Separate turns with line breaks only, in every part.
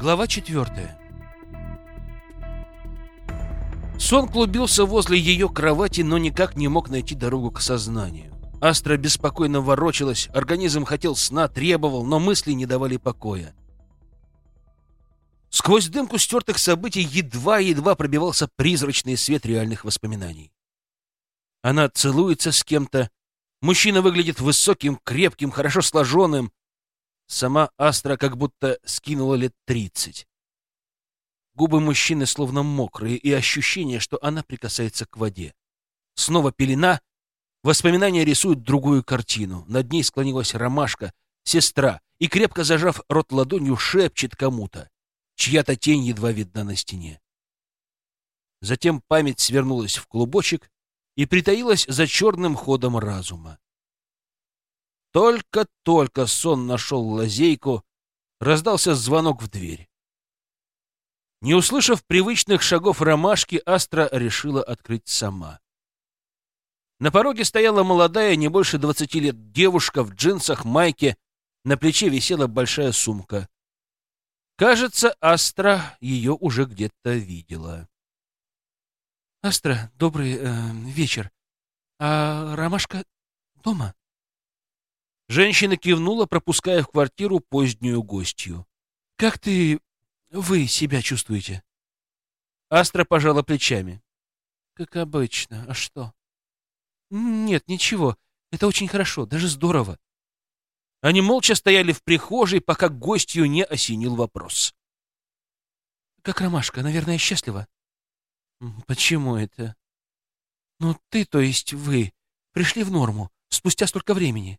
Глава четвертая. Сон клубился возле ее кровати, но никак не мог найти дорогу к сознанию. Астра беспокойно ворочалась, организм хотел сна, требовал, но мысли не давали покоя. Сквозь дымку стертых событий едва-едва пробивался призрачный свет реальных воспоминаний. Она целуется с кем-то. Мужчина выглядит высоким, крепким, хорошо сложенным. Сама Астра как будто скинула лет тридцать. Губы мужчины словно мокрые, и ощущение, что она прикасается к воде. Снова пелена. Воспоминания рисуют другую картину. Над ней склонилась ромашка, сестра, и, крепко зажав рот ладонью, шепчет кому-то. Чья-то тень едва видна на стене. Затем память свернулась в клубочек и притаилась за черным ходом разума. Только-только сон нашел лазейку, раздался звонок в дверь. Не услышав привычных шагов ромашки, Астра решила открыть сама. На пороге стояла молодая, не больше двадцати лет, девушка в джинсах, майке, на плече висела большая сумка. Кажется, Астра ее уже где-то видела.
«Астра, добрый э, вечер. А Ромашка дома?»
Женщина кивнула, пропуская в квартиру позднюю гостью.
«Как ты... вы себя чувствуете?»
Астра пожала плечами.
«Как обычно. А что?» «Нет, ничего. Это очень хорошо, даже здорово».
Они молча стояли в прихожей, пока гостью не осенил вопрос.
«Как Ромашка, наверное, счастлива?»
Почему это?
Ну, ты, то есть вы, пришли в норму спустя столько времени.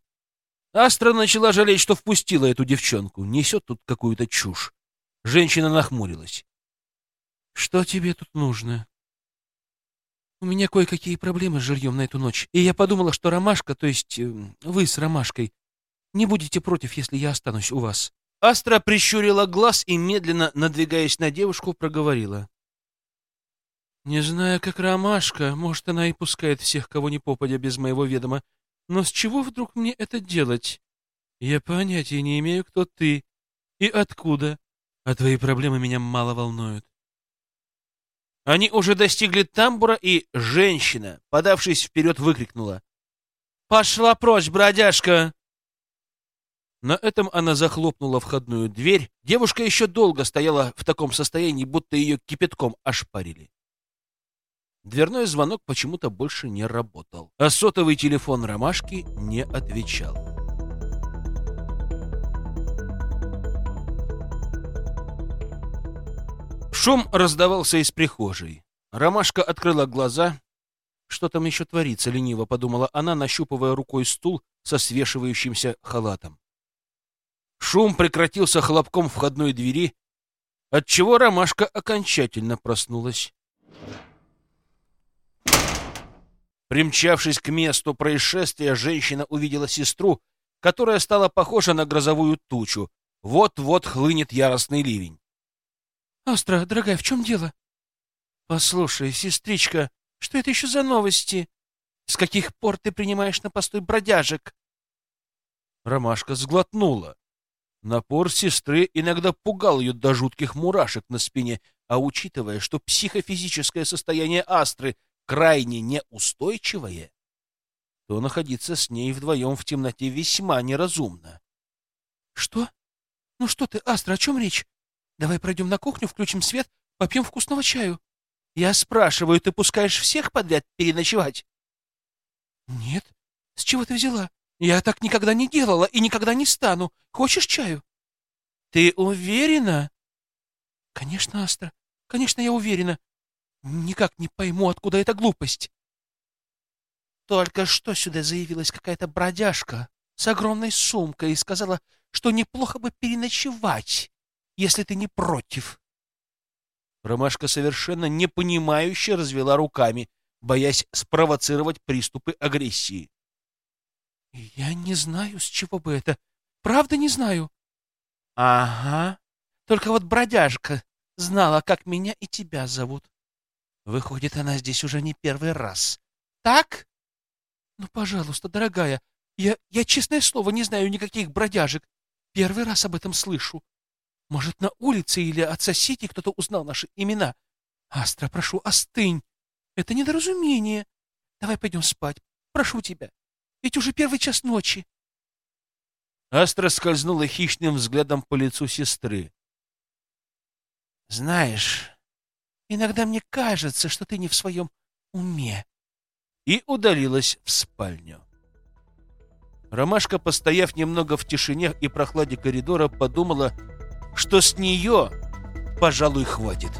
Астра начала жалеть, что впустила эту девчонку. Несет тут какую-то чушь. Женщина нахмурилась.
Что тебе тут нужно? У меня кое-какие проблемы с жильем на эту ночь, и я подумала, что Ромашка, то есть э, вы с Ромашкой, не будете против, если я останусь у вас.
Астра прищурила глаз и, медленно надвигаясь на девушку, проговорила.
Не знаю, как ромашка, может, она и пускает всех, кого не попадя, без моего ведома. Но с чего вдруг мне это делать? Я понятия не имею, кто ты и откуда, а твои проблемы меня мало волнуют.
Они уже достигли тамбура, и женщина, подавшись вперед, выкрикнула. «Пошла прочь, бродяжка!» На этом она захлопнула входную дверь. Девушка еще долго стояла в таком состоянии, будто ее кипятком ошпарили. Дверной звонок почему-то больше не работал, а сотовый телефон Ромашки не отвечал. Шум раздавался из прихожей. Ромашка открыла глаза. Что там еще творится, лениво подумала она, нащупывая рукой стул со свешивающимся халатом. Шум прекратился хлопком входной двери, отчего Ромашка окончательно проснулась. Примчавшись к месту происшествия, женщина увидела сестру, которая стала похожа на грозовую тучу. Вот-вот хлынет яростный ливень.
«Астра, дорогая, в чем дело?» «Послушай, сестричка, что это еще за новости? С каких пор ты принимаешь на постой бродяжек?»
Ромашка сглотнула. Напор сестры иногда пугал ее до жутких мурашек на спине, а учитывая, что психофизическое состояние Астры крайне неустойчивое, то находиться с ней вдвоем в темноте весьма неразумно.
— Что? Ну что ты, Астра, о чем речь? Давай пройдем на кухню, включим свет, попьем вкусного чаю. Я спрашиваю, ты пускаешь всех подряд переночевать? — Нет. С чего ты взяла? Я так никогда не делала и никогда не стану. Хочешь чаю? — Ты уверена? — Конечно, Астра. Конечно, я уверена. Никак не пойму, откуда эта глупость. Только что сюда заявилась какая-то бродяжка с огромной сумкой и сказала, что неплохо бы переночевать, если ты не против.
Ромашка совершенно непонимающе развела руками, боясь спровоцировать приступы агрессии.
— Я не знаю, с чего бы это. Правда не знаю. — Ага. Только вот бродяжка знала, как меня и тебя зовут. Выходит, она здесь уже не первый раз. Так? Ну, пожалуйста, дорогая, я, я, честное слово, не знаю никаких бродяжек. Первый раз об этом слышу. Может, на улице или от соседей кто-то узнал наши имена. Астра, прошу, остынь. Это недоразумение. Давай пойдем спать. Прошу тебя. Ведь уже первый час ночи.
Астра скользнула хищным взглядом по лицу сестры.
Знаешь, иногда мне кажется, что ты не в своем уме.
И удалилась в спальню. Ромашка, постояв немного в тишине и прохладе коридора, подумала, что с нее, пожалуй, хватит.